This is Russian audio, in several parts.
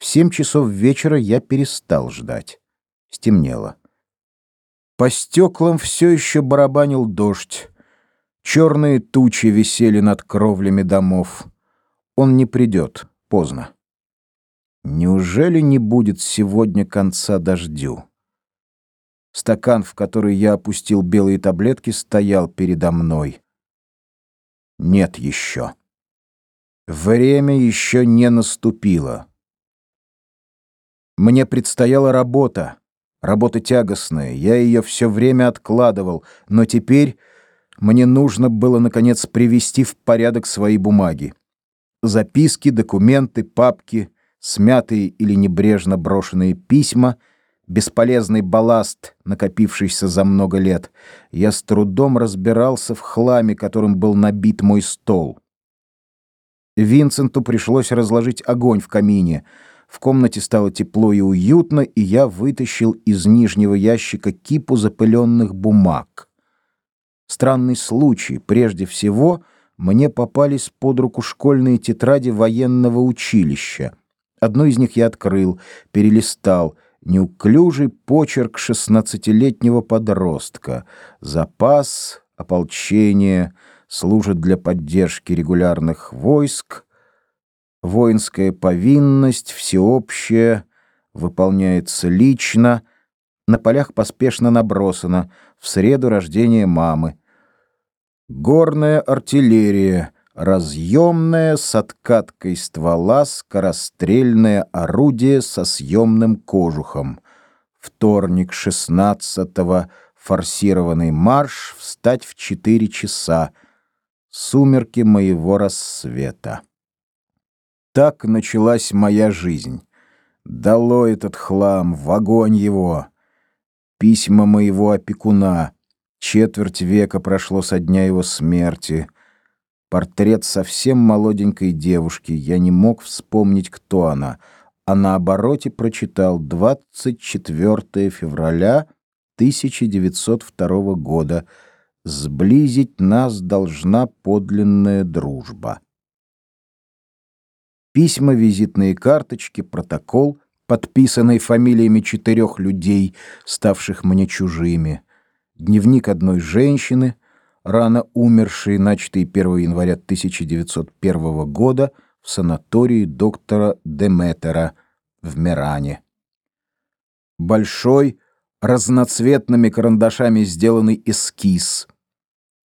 В семь часов вечера я перестал ждать. Стемнело. По стеклам все еще барабанил дождь. Черные тучи висели над кровлями домов. Он не придет, поздно. Неужели не будет сегодня конца дождю? Стакан, в который я опустил белые таблетки, стоял передо мной. Нет еще. Время еще не наступило. Мне предстояла работа, работа тягостная. Я ее все время откладывал, но теперь мне нужно было наконец привести в порядок свои бумаги. Записки, документы, папки, смятые или небрежно брошенные письма, бесполезный балласт, накопившийся за много лет. Я с трудом разбирался в хламе, которым был набит мой стол. Винсенту пришлось разложить огонь в камине. В комнате стало тепло и уютно, и я вытащил из нижнего ящика кипу запыленных бумаг. Странный случай. Прежде всего, мне попались под руку школьные тетради военного училища. Одну из них я открыл, перелистал. Неуклюжий почерк шестнадцатилетнего подростка. Запас, ополчение — служит для поддержки регулярных войск, воинская повинность всеобщая, выполняется лично, на полях поспешно набросано в среду рождения мамы. Горная артиллерия, разъемная с откаткой ствола, скорострельное орудие со съемным кожухом. Вторник 16-го, форсированный марш, встать в 4 часа — Сумерки моего рассвета. Так началась моя жизнь. Дало этот хлам, в огонь его. Письма моего опекуна. Четверть века прошло со дня его смерти. Портрет совсем молоденькой девушки. Я не мог вспомнить, кто она. А на обороте прочитал 24 февраля 1902 года сблизить нас должна подлинная дружба. Письма, визитные карточки, протокол, подписанный фамилиями четырех людей, ставших мне чужими, дневник одной женщины, рано умершей, начатый 1 января 1901 года в санатории доктора Деметера в Миране. Большой, разноцветными карандашами сделанный эскиз,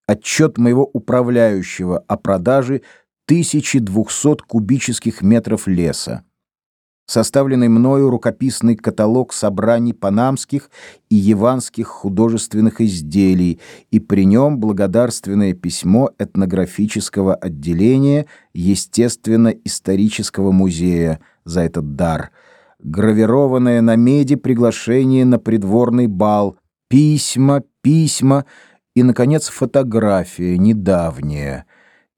отчет моего управляющего о продаже 1200 кубических метров леса, составленный мною рукописный каталог собраний панамских и яванских художественных изделий и при нем благодарственное письмо этнографического отделения Естественно-исторического музея за этот дар, гравированное на меди приглашение на придворный бал, письма, письма — и, наконец, фотография, недавняя,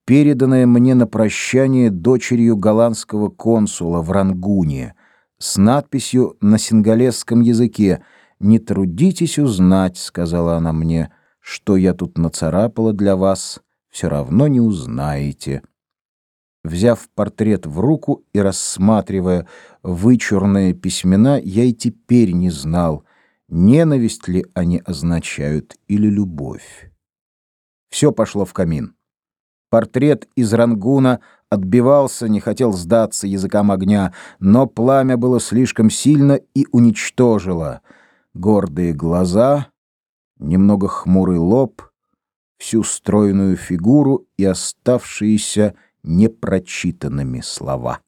переданная мне на прощание дочерью голландского консула в Рангуне, с надписью на сингалесском языке «Не трудитесь узнать», — сказала она мне, — «что я тут нацарапала для вас, все равно не узнаете». Взяв портрет в руку и рассматривая вычурные письмена, я и теперь не знал, ненависть ли они означают или любовь. Все пошло в камин. Портрет из Рангуна отбивался, не хотел сдаться языкам огня, но пламя было слишком сильно и уничтожило гордые глаза, немного хмурый лоб, всю стройную фигуру и оставшиеся непрочитанными слова.